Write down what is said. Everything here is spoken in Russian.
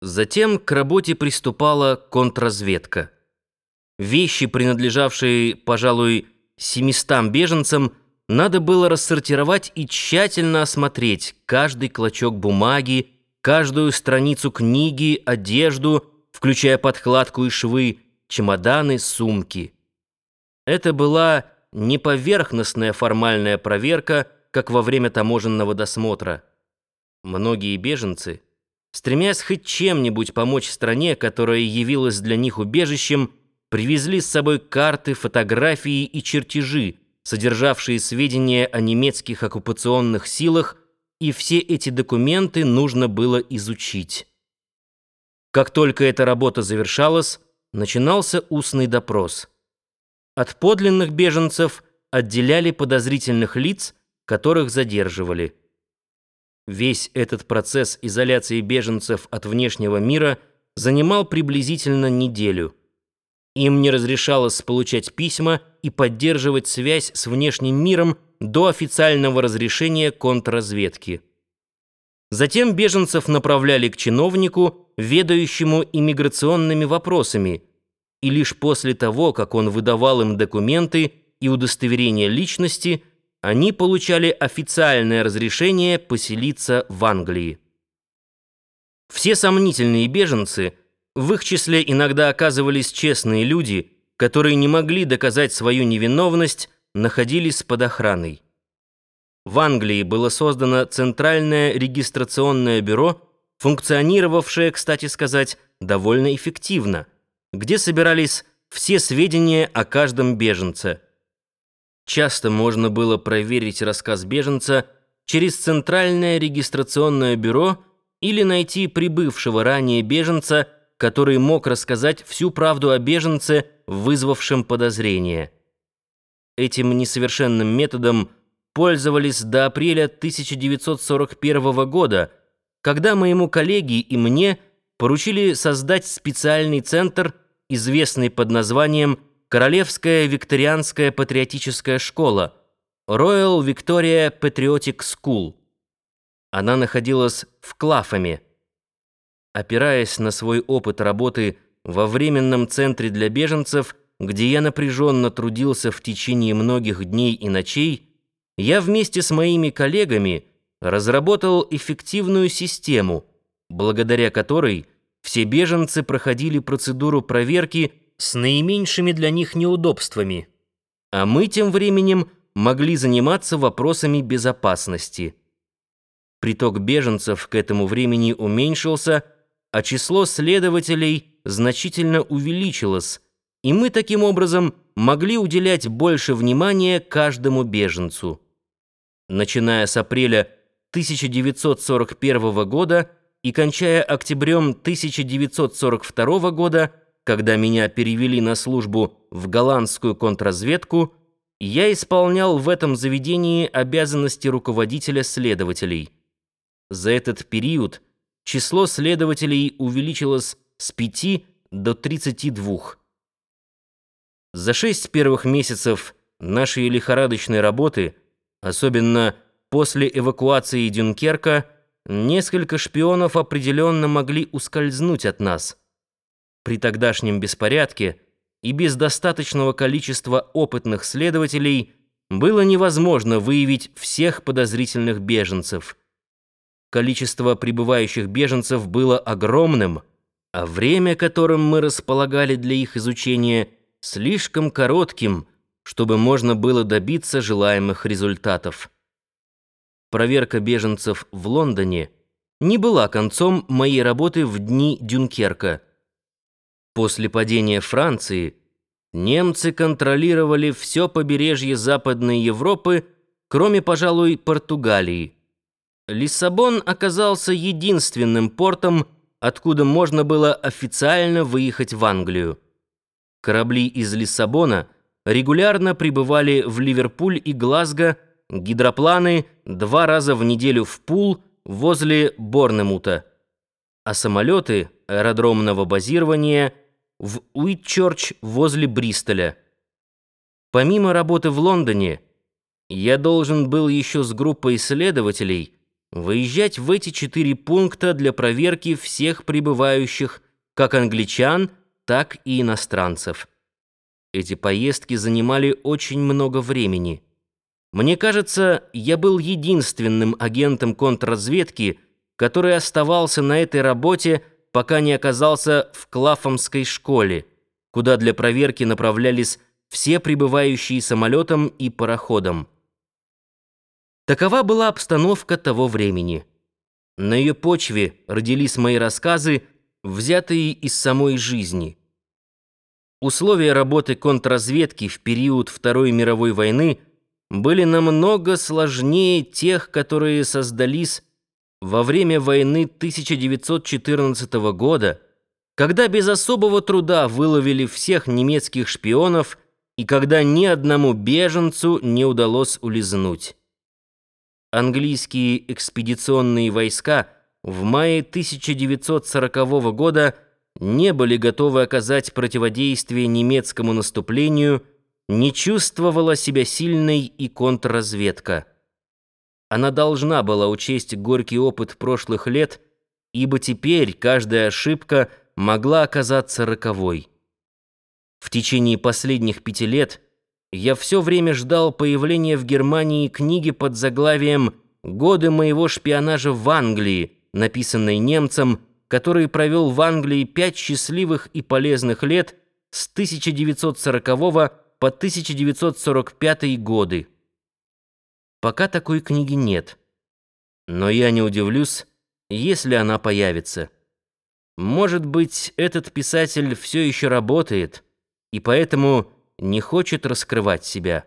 Затем к работе приступала контрразведка. Вещи, принадлежавшие, пожалуй, 700 беженцам, надо было рассортировать и тщательно осмотреть каждый клочок бумаги, каждую страницу книги, одежду, включая подкладку и швы, чемоданы, сумки. Это была не поверхностная формальная проверка, как во время таможенного досмотра. Многие беженцы, стремясь хоть чем-нибудь помочь стране, которая явилась для них убежищем, привезли с собой карты, фотографии и чертежи, содержавшие сведения о немецких оккупационных силах, и все эти документы нужно было изучить. Как только эта работа завершалась, начинался устный допрос. От подлинных беженцев отделяли подозрительных лиц, которых задерживали. Весь этот процесс изоляции беженцев от внешнего мира занимал приблизительно неделю. Им не разрешалось получать письма и поддерживать связь с внешним миром до официального разрешения контрразведки. Затем беженцев направляли к чиновнику, ведающему иммиграционными вопросами, и лишь после того, как он выдавал им документы и удостоверение личности, они получали официальное разрешение поселиться в Англии. Все сомнительные беженцы, в их числе иногда оказывались честные люди, которые не могли доказать свою невиновность, находились под охраной. В Англии было создано Центральное регистрационное бюро, функционировавшее, кстати сказать, довольно эффективно, где собирались все сведения о каждом беженце – Часто можно было проверить рассказ беженца через Центральное регистрационное бюро или найти прибывшего ранее беженца, который мог рассказать всю правду о беженце, вызвавшем подозрение. Этим несовершенным методом пользовались до апреля 1941 года, когда моему коллеге и мне поручили создать специальный центр, известный под названием Королевская викторианская патриотическая школа Royal Victoria Patriotic School. Она находилась в Клафаме. Опираясь на свой опыт работы во временном центре для беженцев, где я напряженно трудился в течение многих дней и ночей, я вместе с моими коллегами разработал эффективную систему, благодаря которой все беженцы проходили процедуру проверки с наименьшими для них неудобствами, а мы тем временем могли заниматься вопросами безопасности. Приток беженцев к этому времени уменьшился, а число следователей значительно увеличилось, и мы таким образом могли уделять больше внимания каждому беженцу. Начиная с апреля 1941 года и кончая октябрем 1942 года, когда меня перевели на службу в голландскую контрразведку, я исполнял в этом заведении обязанности руководителя следователей. За этот период число следователей увеличилось с 5 до 32. За шесть первых месяцев нашей лихорадочной работы, особенно после эвакуации Дюнкерка, несколько шпионов определенно могли ускользнуть от нас – при тогдашнем беспорядке и без достаточного количества опытных следователей было невозможно выявить всех подозрительных беженцев. Количество прибывающих беженцев было огромным, а время, которым мы располагали для их изучения, слишком коротким, чтобы можно было добиться желаемых результатов. Проверка беженцев в Лондоне не была концом моей работы в дни Дюнкерка – После падения Франции немцы контролировали все побережье Западной Европы, кроме, пожалуй, Португалии. Лиссабон оказался единственным портом, откуда можно было официально выехать в Англию. Корабли из Лиссабона регулярно прибывали в Ливерпуль и Глазго, гидропланы два раза в неделю в Пул возле Борнемута, а самолеты аэродромного базирования в Уитчорч возле Бристоля. Помимо работы в Лондоне, я должен был еще с группой исследователей выезжать в эти четыре пункта для проверки всех прибывающих, как англичан, так и иностранцев. Эти поездки занимали очень много времени. Мне кажется, я был единственным агентом контрразведки, который оставался на этой работе, пока не оказался в Клафомской школе, куда для проверки направлялись все прибывающие самолетом и пароходом. Такова была обстановка того времени. На ее почве родились мои рассказы, взятые из самой жизни. Условия работы контрразведки в период Второй мировой войны были намного сложнее тех, которые создались во время войны 1914 года, когда без особого труда выловили всех немецких шпионов и когда ни одному беженцу не удалось улизнуть. Английские экспедиционные войска в мае 1940 года не были готовы оказать противодействие немецкому наступлению, не чувствовала себя сильной и контрразведка. Она должна была учесть горький опыт прошлых лет, ибо теперь каждая ошибка могла оказаться роковой. В течение последних пяти лет я все время ждал появления в Германии книги под заглавием «Годы моего шпионажа в Англии», написанной немцем, который провел в Англии пять счастливых и полезных лет с 1940 по 1945 годы. Пока такой книги нет. Но я не удивлюсь, если она появится. Может быть, этот писатель все еще работает, и поэтому не хочет раскрывать себя.